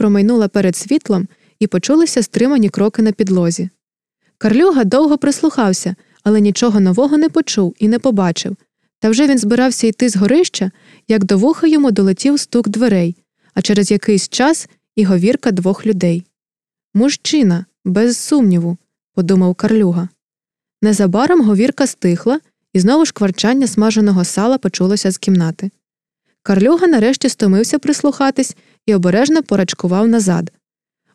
промайнула перед світлом і почулися стримані кроки на підлозі. Карлюга довго прислухався, але нічого нового не почув і не побачив. Та вже він збирався йти з горища, як до вуха йому долетів стук дверей, а через якийсь час і говірка двох людей. Мужчина, без сумніву, подумав Карлюга. Незабаром говірка стихла, і знову шкварчання смаженого сала почулося з кімнати. Карлюга нарешті стомився прислухатись і обережно порачкував назад.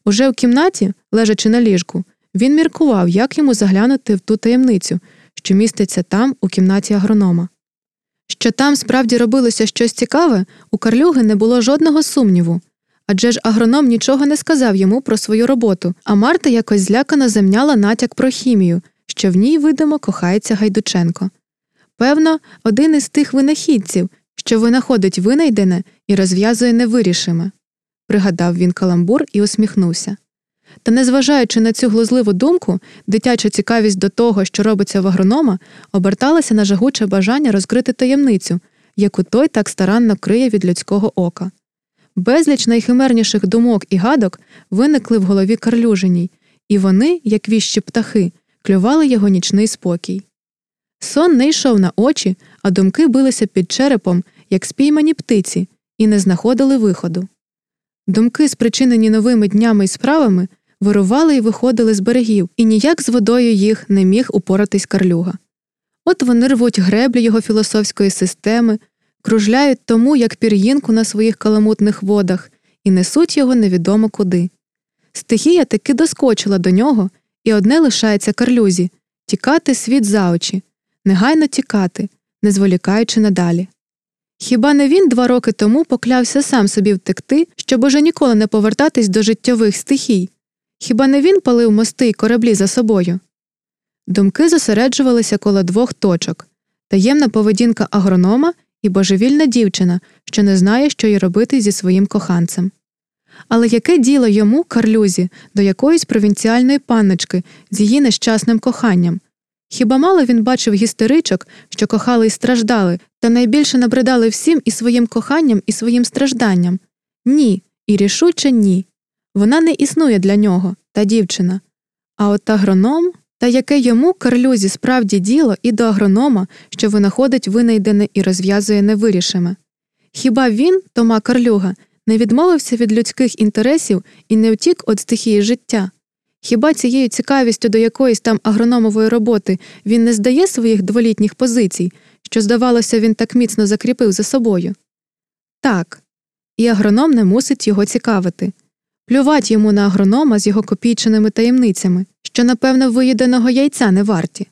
Уже в кімнаті, лежачи на ліжку, він міркував, як йому заглянути в ту таємницю, що міститься там, у кімнаті агронома. Що там справді робилося щось цікаве, у Карлюги не було жодного сумніву. Адже ж агроном нічого не сказав йому про свою роботу, а Марта якось злякано замняла натяк про хімію, що в ній, видимо, кохається Гайдученко. Певно, один із тих винахідців, що винаходить винайдене і розв'язує невирішиме. Пригадав він каламбур і усміхнувся. Та, незважаючи на цю глузливу думку, дитяча цікавість до того, що робиться в агронома, оберталася на жагуче бажання розкрити таємницю, яку той так старанно криє від людського ока. Безліч найхимерніших думок і гадок виникли в голові карлюженій, і вони, як віщі птахи, клювали його нічний спокій. Сон не йшов на очі, а думки билися під черепом, як спіймані птиці, і не знаходили виходу. Думки, спричинені новими днями і справами, вирували і виходили з берегів, і ніяк з водою їх не міг упоратись карлюга. От вони рвуть греблі його філософської системи, кружляють тому, як пір'їнку на своїх каламутних водах, і несуть його невідомо куди. Стихія таки доскочила до нього, і одне лишається карлюзі тікати світ за очі, негайно тікати, не зволікаючи надалі. Хіба не він два роки тому поклявся сам собі втекти, щоб уже ніколи не повертатись до життєвих стихій? Хіба не він палив мости й кораблі за собою? Думки зосереджувалися коло двох точок таємна поведінка агронома і божевільна дівчина, що не знає, що й робити зі своїм коханцем. Але яке діло йому, карлюзі, до якоїсь провінціальної панночки з її нещасним коханням? Хіба мало він бачив гістеричок, що кохали й страждали, та найбільше набридали всім і своїм коханням, і своїм стражданням? Ні, і рішуче ні. Вона не існує для нього, та дівчина. А от агроном, та яке йому карлюзі справді діло і до агронома, що винаходить винайдене і розв'язує невирішиме. Хіба він, Тома Карлюга, не відмовився від людських інтересів і не втік від стихії життя? Хіба цією цікавістю до якоїсь там агрономової роботи він не здає своїх дволітніх позицій, що, здавалося, він так міцно закріпив за собою? Так, і агроном не мусить його цікавити. Плювать йому на агронома з його копійченими таємницями, що, напевно, виїденого яйця не варті.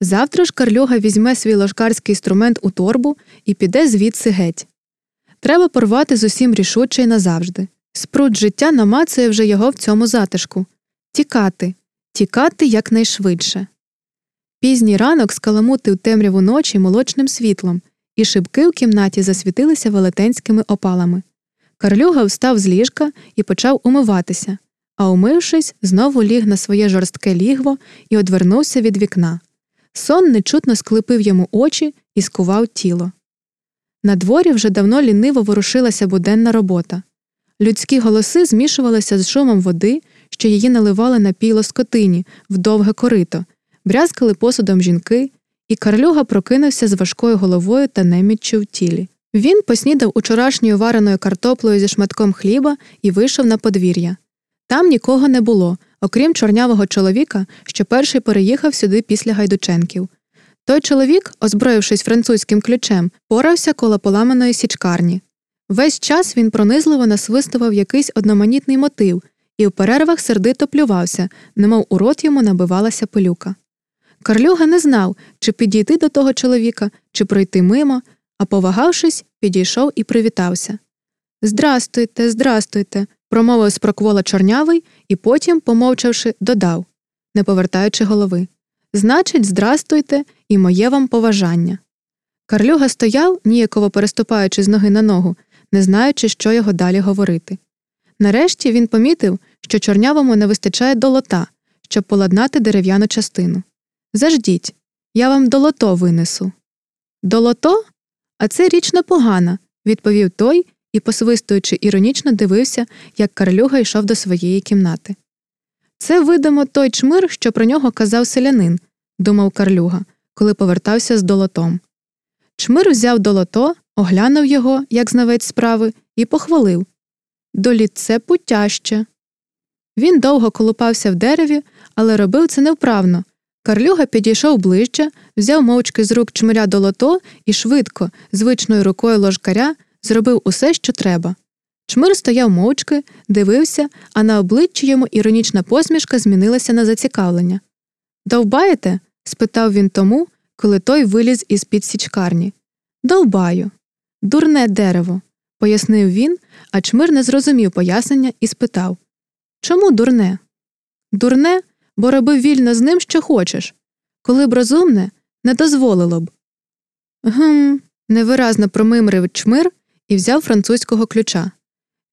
Завтра ж Карлюга візьме свій ложкарський інструмент у торбу і піде звідси геть. Треба порвати з усім рішуче й назавжди. Спрут життя намацує вже його в цьому затишку. Тікати, тікати якнайшвидше. Пізній ранок скаламутив темряву ночі молочним світлом, і шибки в кімнаті засвітилися велетенськими опалами. Карлюга встав з ліжка і почав умиватися, а умившись, знову ліг на своє жорстке лігво і одвернувся від вікна. Сон нечутно склепив йому очі і скував тіло. На дворі вже давно ліниво ворушилася буденна робота. Людські голоси змішувалися з шумом води, що її наливали на піло скотині в довге корито, брязкали посудом жінки, і Карлюга прокинувся з важкою головою та неміччю в тілі. Він поснідав учорашньою вареною картоплею зі шматком хліба і вийшов на подвір'я. Там нікого не було, окрім чорнявого чоловіка, що перший переїхав сюди після гайдученків. Той чоловік, озброївшись французьким ключем, порався коло поламаної січкарні. Весь час він пронизливо насвистував якийсь одноманітний мотив і в перервах сердито плювався, немов у рот йому набивалася пилюка. Карлюга не знав, чи підійти до того чоловіка, чи пройти мимо, а повагавшись, підійшов і привітався. Здрастуйте, здрастуйте, промовив спроквола чорнявий і потім, помовчавши, додав, не повертаючи голови. Значить, здрастуйте і моє вам поважання. Карлюга стояв, ніяково переступаючи з ноги на ногу, не знаючи, що його далі говорити. Нарешті він помітив, що чорнявому не вистачає долота, щоб поладнати дерев'яну частину. Заждіть, я вам долото винесу. Долото? А це річ непогана, відповів той і, посвистуючи, іронічно дивився, як Карлюга йшов до своєї кімнати. Це, видимо, той чмир, що про нього казав селянин, думав Карлюга, коли повертався з долотом. Чмир взяв долото, оглянув його, як знавець справи, і похвалив Доліце путяще. Він довго колупався в дереві, але робив це невправно. Карлюга підійшов ближче, взяв мовчки з рук чмиря долото і швидко, звичною рукою ложкаря, зробив усе, що треба. Чмир стояв мовчки, дивився, а на обличчі йому іронічна посмішка змінилася на зацікавлення. Довбаєте? спитав він тому, коли той виліз із під січкарні. Довбаю. Дурне дерево, пояснив він, а чмир не зрозумів пояснення і спитав Чому дурне? Дурне, бо роби вільно з ним, що хочеш. Коли б розумне, не дозволило б. Гм, невиразно промимрив чмир і взяв французького ключа.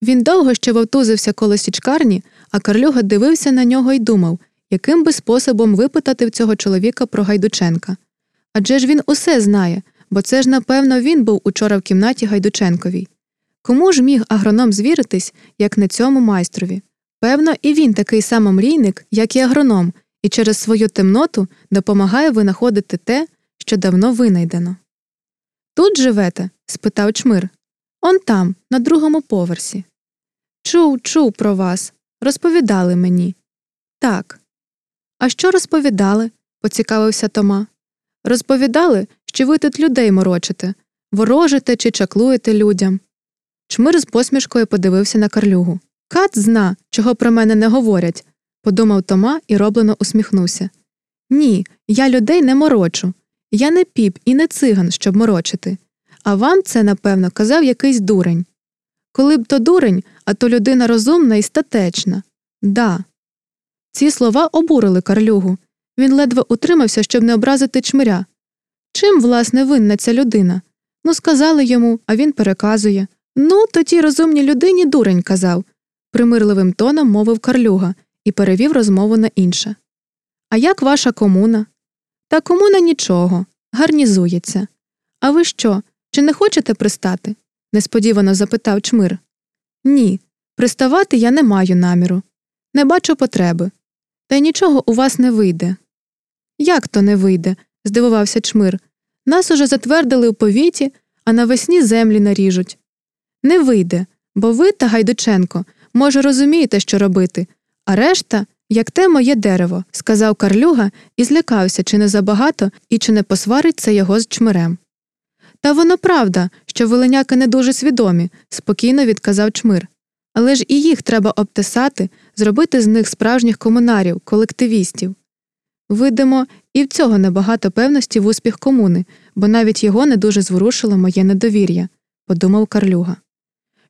Він довго ще вовтузився коло січкарні, а Карлюга дивився на нього і думав, яким би способом випитати в цього чоловіка про Гайдученка. Адже ж він усе знає, бо це ж, напевно, він був учора в кімнаті Гайдученковій. Кому ж міг агроном звіритись, як не цьому майстрові? Певно, і він такий самомрійник, як і агроном, і через свою темноту допомагає винаходити те, що давно винайдено. Тут живете? спитав чмир. Он там, на другому поверсі. Чув, чув про вас. Розповідали мені. Так. А що розповідали? поцікавився Тома. Розповідали, що ви тут людей морочите, ворожите чи чаклуєте людям. Чмир з посмішкою подивився на карлюгу. Кат зна, чого про мене не говорять, подумав Тома і роблено усміхнувся. Ні, я людей не морочу. Я не піп і не циган, щоб морочити. А вам це, напевно, казав якийсь дурень. Коли б то дурень, а то людина розумна і статечна. Да. Ці слова обурили карлюгу. Він ледве утримався, щоб не образити чмиря. Чим, власне, винна ця людина? Ну, сказали йому, а він переказує. Ну, то тій розумній людині дурень казав, примирливим тоном мовив Карлюга і перевів розмову на інше. А як ваша комуна? Та комуна нічого, гарнізується. А ви що, чи не хочете пристати? несподівано запитав чмир. Ні, приставати я не маю наміру. Не бачу потреби. Та й нічого у вас не вийде. Як то не вийде? здивувався чмир. Нас уже затвердили у повіті, а навесні землі наріжуть. Не вийде, бо ви та Гайдученко, може, розумієте, що робити, а решта, як те моє дерево, сказав Карлюга і злякався, чи не забагато і чи не посварить це його з чмирем. Та воно правда, що волиняки не дуже свідомі, спокійно відказав чмир. Але ж і їх треба обтесати, зробити з них справжніх комунарів, колективістів. Видимо, і в цього небагато певності в успіх комуни, бо навіть його не дуже зворушило моє недовір'я, подумав Карлюга.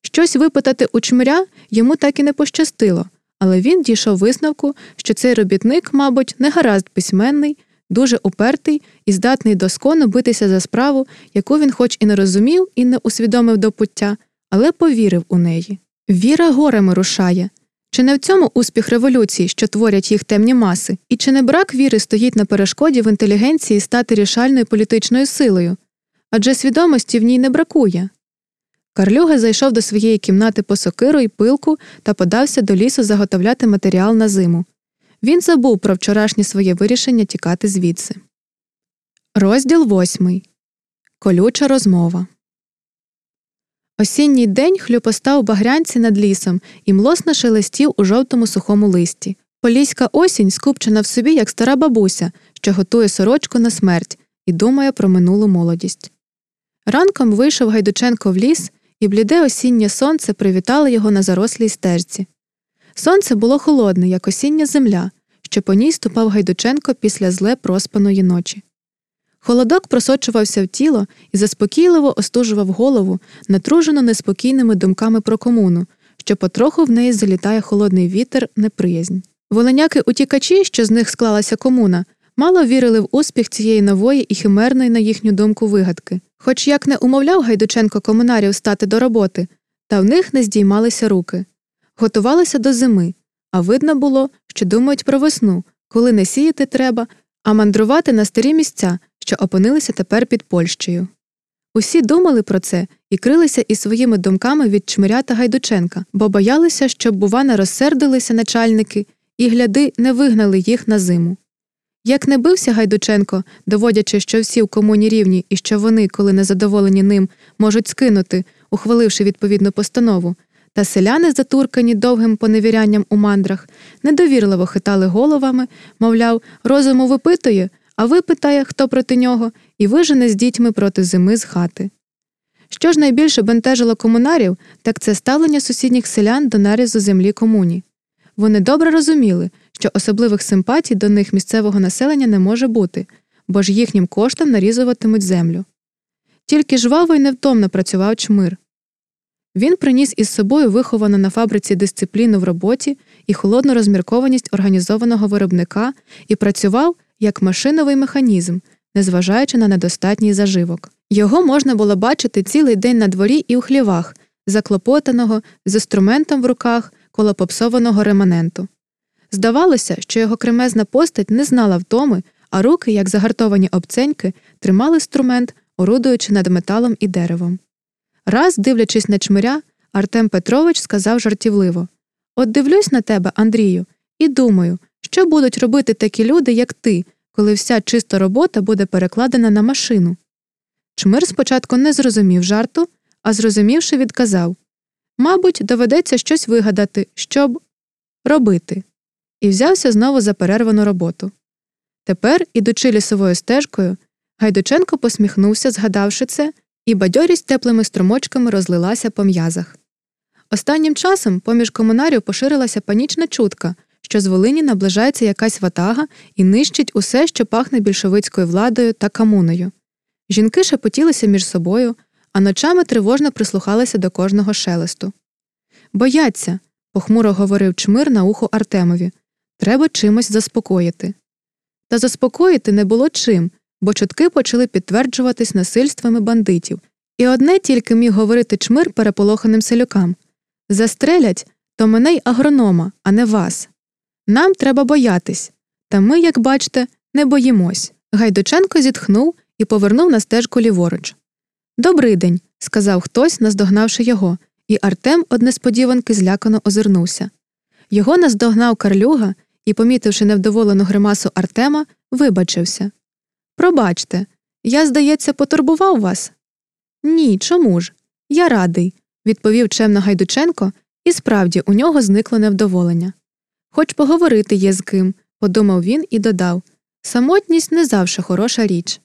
Щось випитати у чмиря йому так і не пощастило, але він дійшов висновку, що цей робітник, мабуть, не гаразд письменний, дуже упертий і здатний доскону битися за справу, яку він хоч і не розумів, і не усвідомив до пуття, але повірив у неї. Віра горами рушає. Чи не в цьому успіх революції, що творять їх темні маси, і чи не брак віри стоїть на перешкоді в інтелігенції стати рішальною політичною силою? Адже свідомості в ній не бракує. Карлюга зайшов до своєї кімнати по сокиру і пилку та подався до лісу заготовляти матеріал на зиму. Він забув про вчорашнє своє вирішення тікати звідси. Розділ восьмий. Колюча розмова. Осінній день хлюпостав у багрянці над лісом і млосно шелестів у жовтому сухому листі. Поліська осінь скупчена в собі, як стара бабуся, що готує сорочку на смерть і думає про минулу молодість. Ранком вийшов Гайдученко в ліс, і бліде осіннє сонце привітало його на зарослій стежці. Сонце було холодне, як осіння земля, що по ній ступав Гайдученко після зле проспаної ночі. Холодок просочувався в тіло і заспокійливо остужував голову, натружено неспокійними думками про комуну, що потроху в неї залітає холодний вітер, неприязнь. Волиняки утікачі, що з них склалася комуна, мало вірили в успіх цієї нової і химерної, на їхню думку, вигадки. Хоч як не умовляв Гайдученко комунарів стати до роботи, та в них не здіймалися руки. Готувалися до зими, а видно було, що думають про весну, коли не сіяти треба, а мандрувати на старі місця, що опинилися тепер під Польщею. Усі думали про це і крилися із своїми думками від чмиря та Гайдученка, бо боялися, щоб, бува, не розсердилися начальники і гляди не вигнали їх на зиму. Як не бився Гайдученко, доводячи, що всі в комуні рівні і що вони, коли незадоволені ним, можуть скинути, ухваливши відповідну постанову, та селяни, затуркані довгим поневірянням у мандрах, недовірливо хитали головами, мовляв, розуму випитує, а випитає, хто проти нього, і вижене з дітьми проти зими з хати. Що ж найбільше бентежило комунарів, так це ставлення сусідніх селян до нарізу землі комуні. Вони добре розуміли, що особливих симпатій до них місцевого населення не може бути, бо ж їхнім коштом нарізуватимуть землю. Тільки жваво й невтомно працював чмир. Він приніс із собою виховану на фабриці дисципліну в роботі і холодну розміркованість організованого виробника і працював як машиновий механізм, незважаючи на недостатній заживок. Його можна було бачити цілий день на дворі і у хлівах, заклопотаного, з інструментом в руках коло попсованого реманенту. Здавалося, що його кремезна постать не знала втоми, а руки, як загартовані обценьки, тримали інструмент, орудуючи над металом і деревом. Раз, дивлячись на чмиря, Артем Петрович сказав жартівливо От дивлюсь на тебе, Андрію, і думаю, що будуть робити такі люди, як ти, коли вся чиста робота буде перекладена на машину. Чмир спочатку не зрозумів жарту, а зрозумівши, відказав Мабуть, доведеться щось вигадати, щоб робити, і взявся знову за перервану роботу. Тепер, ідучи лісовою стежкою, Гайдученко посміхнувся, згадавши це, і бадьорість теплими струмочками розлилася по м'язах. Останнім часом поміж комунарів поширилася панічна чутка, що з Волині наближається якась ватага і нищить усе, що пахне більшовицькою владою та комуною. Жінки шепотілися між собою, а ночами тривожно прислухалися до кожного шелесту. Бояться, похмуро говорив чмир на ухо Артемові. Треба чимось заспокоїти. Та заспокоїти не було чим, бо чутки почали підтверджуватись насильствами бандитів, і одне тільки міг говорити чмир переполоханим селюкам Застрелять то мене й агронома, а не вас. Нам треба боятись. Та ми, як бачите, не боїмось. Гайдученко зітхнув і повернув на стежку ліворуч. «Добрий день», – сказав хтось, наздогнавши його, і Артем од несподіванки злякано озирнувся. Його наздогнав карлюга і, помітивши невдоволену гримасу Артема, вибачився. Пробачте, я, здається, потурбував вас? Ні, чому ж? Я радий, відповів чемно Гайдученко, і справді у нього зникло невдоволення. Хоч поговорити є з ким, подумав він і додав самотність не завжди хороша річ.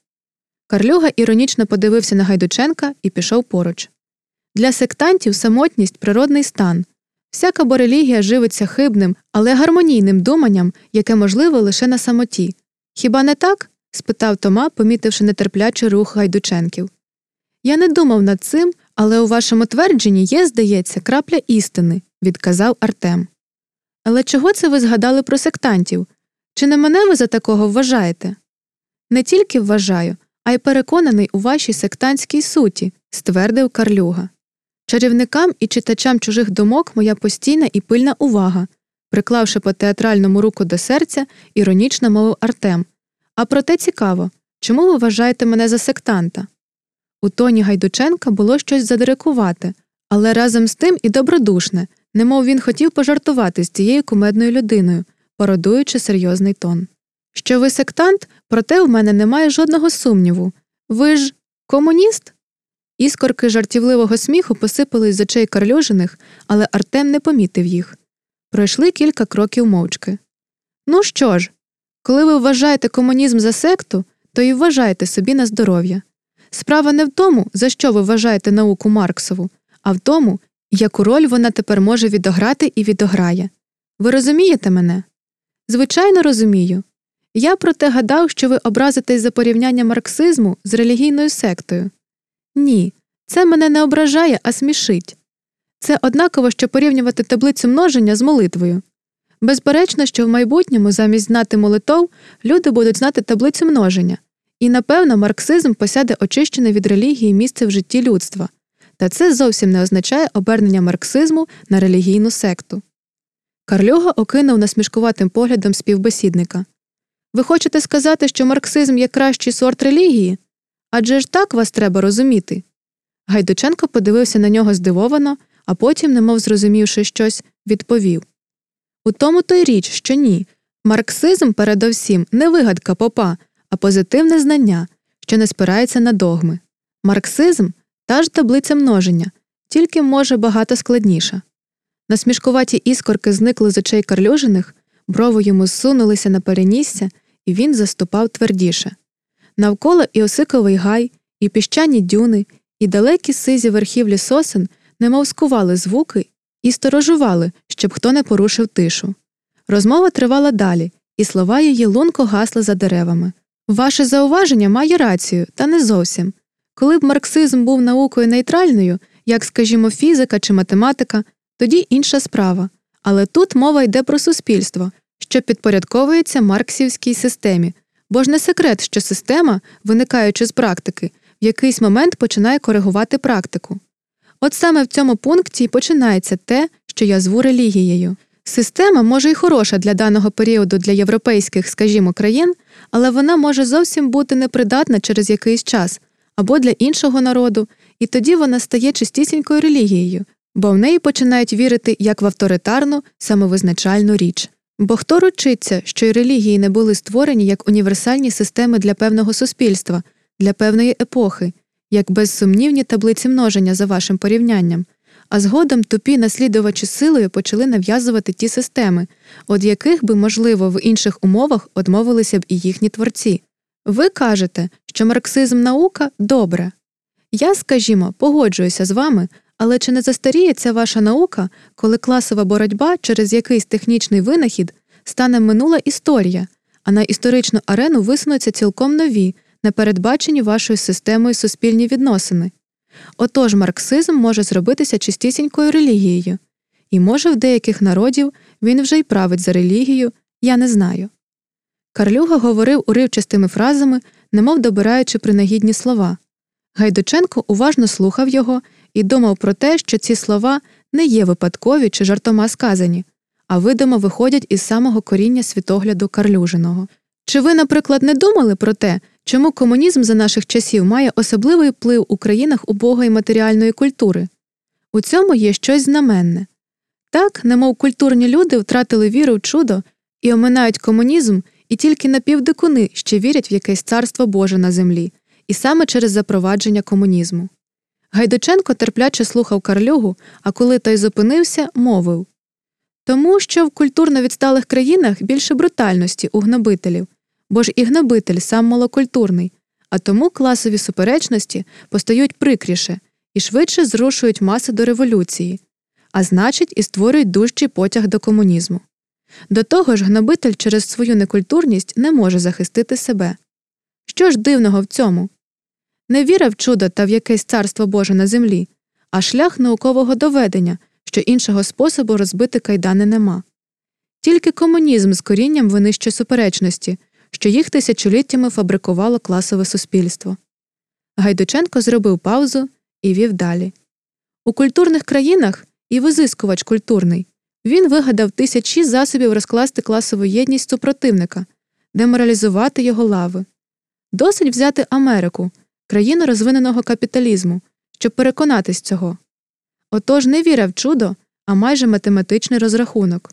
Карлюга іронічно подивився на Гайдученка і пішов поруч. Для сектантів самотність природний стан. Всяка бо релігія живиться хибним, але гармонійним думанням, яке можливо лише на самоті. Хіба не так? спитав Тома, помітивши нетерплячий рух гайдученків. Я не думав над цим, але у вашому твердженні є, здається, крапля істини, відказав Артем. Але чого це ви згадали про сектантів? Чи не мене ви за такого вважаєте? Не тільки вважаю, а й переконаний у вашій сектантській суті, ствердив Карлюга. Чарівникам і читачам чужих думок моя постійна і пильна увага, приклавши по театральному руку до серця, іронічно мовив Артем. А проте цікаво, чому ви вважаєте мене за сектанта? У тоні Гайдученка було щось задирикувати, але разом з тим і добродушне, немов він хотів пожартувати з цією кумедною людиною, породуючи серйозний тон. Що ви сектант, проте в мене немає жодного сумніву. Ви ж комуніст? Іскорки жартівливого сміху посипались з очей карльожених, але Артем не помітив їх. Пройшли кілька кроків мовчки. Ну що ж, коли ви вважаєте комунізм за секту, то і вважайте собі на здоров'я. Справа не в тому, за що ви вважаєте науку Марксову, а в тому, яку роль вона тепер може відограти і відограє. Ви розумієте мене? Звичайно, розумію. Я проте гадав, що ви образитесь за порівняння марксизму з релігійною сектою. Ні, це мене не ображає, а смішить. Це однаково, що порівнювати таблицю множення з молитвою. Безперечно, що в майбутньому замість знати молитов люди будуть знати таблицю множення, і, напевно, марксизм посяде очищене від релігії місце в житті людства, та це зовсім не означає обернення марксизму на релігійну секту. Карлюга окинув насмішкуватим поглядом співбесідника. Ви хочете сказати, що марксизм є кращий сорт релігії? Адже ж так вас треба розуміти. Гайдученко подивився на нього здивовано, а потім, немов зрозумівши щось, відповів У тому то й річ, що ні. Марксизм, передовсім, не вигадка попа, а позитивне знання, що не спирається на догми. Марксизм та ж таблиця множення, тільки може багато складніша. Насмішкуваті іскорки зникли з очей Карлюжиних, брови йому зсунулися на перенісся, і він заступав твердіше. Навколо і осиковий гай, і піщані дюни, і далекі сизі верхівлі сосен немов скували звуки і сторожували, щоб хто не порушив тишу. Розмова тривала далі, і слова її лунко гасли за деревами. Ваше зауваження має рацію, та не зовсім. Коли б марксизм був наукою нейтральною, як, скажімо, фізика чи математика, тоді інша справа. Але тут мова йде про суспільство, що підпорядковується марксівській системі, бо ж не секрет, що система, виникаючи з практики, в якийсь момент починає коригувати практику. От саме в цьому пункті й починається те, що я зву релігією. Система може й хороша для даного періоду для європейських, скажімо, країн, але вона може зовсім бути непридатна через якийсь час або для іншого народу, і тоді вона стає чистісінькою релігією, бо в неї починають вірити як в авторитарну, самовизначальну річ. Бо хто ручиться, що й релігії не були створені як універсальні системи для певного суспільства, для певної епохи, як безсумнівні таблиці множення за вашим порівнянням, а згодом тупі наслідувачі силою почали нав'язувати ті системи, від яких би, можливо, в інших умовах одмовилися б і їхні творці. Ви кажете, що марксизм наука добре. Я, скажімо, погоджуюся з вами, але чи не застаріє ця ваша наука, коли класова боротьба через якийсь технічний винахід стане минула історія, а на історичну арену висунуться цілком нові, непередбачені вашою системою суспільні відносини? Отож марксизм може зробитися чистісінькою релігією, і, може, в деяких народів він вже й править за релігію, я не знаю. Карлюга говорив уривчастими фразами, немов добираючи принагідні слова. Гайдученко уважно слухав його і думав про те, що ці слова не є випадкові чи жартома сказані, а видимо виходять із самого коріння світогляду Карлюжиного. Чи ви, наприклад, не думали про те, чому комунізм за наших часів має особливий вплив у країнах убогої матеріальної культури? У цьому є щось знаменне. Так, немов культурні люди втратили віру в чудо і оминають комунізм, і тільки напівдикуни ще вірять в якесь царство Боже на землі, і саме через запровадження комунізму. Гайдученко терпляче слухав Карлюгу, а коли той зупинився, мовив тому що в культурно відсталих країнах більше брутальності у гнобителів, бо ж і гнобитель сам малокультурний, а тому класові суперечності постають прикріше і швидше зрушують маси до революції, а значить, і створюють дужчий потяг до комунізму. До того ж, гнобитель через свою некультурність не може захистити себе. Що ж дивного в цьому? Не віра в чудо та в якесь царство Боже на землі, а шлях наукового доведення, що іншого способу розбити кайдани нема. Тільки комунізм з корінням винищує суперечності, що їх тисячоліттями фабрикувало класове суспільство. Гайдученко зробив паузу і вів далі. У культурних країнах і визискувач культурний він вигадав тисячі засобів розкласти класову єдність супротивника, деморалізувати його лави. Досить взяти Америку, країну розвиненого капіталізму, щоб переконатись цього. Отож не віра в чудо, а майже математичний розрахунок.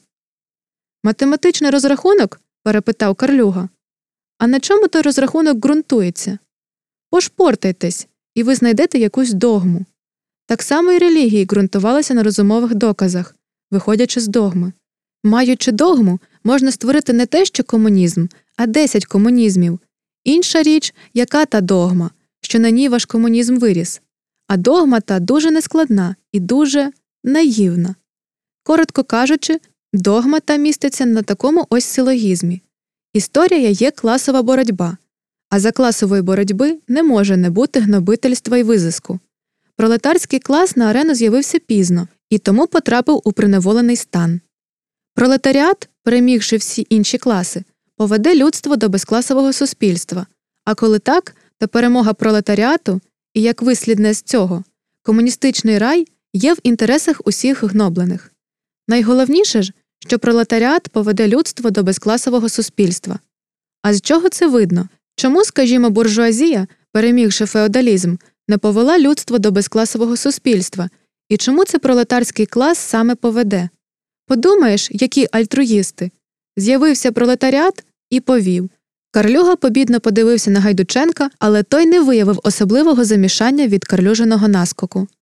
Математичний розрахунок? перепитав Карлюга. А на чому той розрахунок ґрунтується? Пошпортайтесь, і ви знайдете якусь догму. Так само і релігії ґрунтувалися на розумових доказах, виходячи з догми. Маючи догму, можна створити не те, що комунізм, а десять комунізмів. Інша річ, яка та догма, що на ній ваш комунізм виріс. А догма та дуже нескладна і дуже наївна. Коротко кажучи, догма та міститься на такому ось силогізмі. Історія є класова боротьба, а за класової боротьби не може не бути гнобительства й визиску. Пролетарський клас на арену з'явився пізно і тому потрапив у приневолений стан. Пролетаріат, перемігши всі інші класи, поведе людство до безкласового суспільства, а коли так, то перемога пролетаріату і як вислідне з цього, комуністичний рай є в інтересах усіх гноблених. Найголовніше ж, що пролетаріат поведе людство до безкласового суспільства. А з чого це видно? Чому, скажімо, буржуазія перемігши феодалізм, не повела людство до безкласового суспільства, і чому це пролетарський клас саме поведе? Подумаєш, які альтруїсти. З'явився пролетаріат і повів. Карлюга побідно подивився на Гайдученка, але той не виявив особливого замішання від карлюженого наскоку.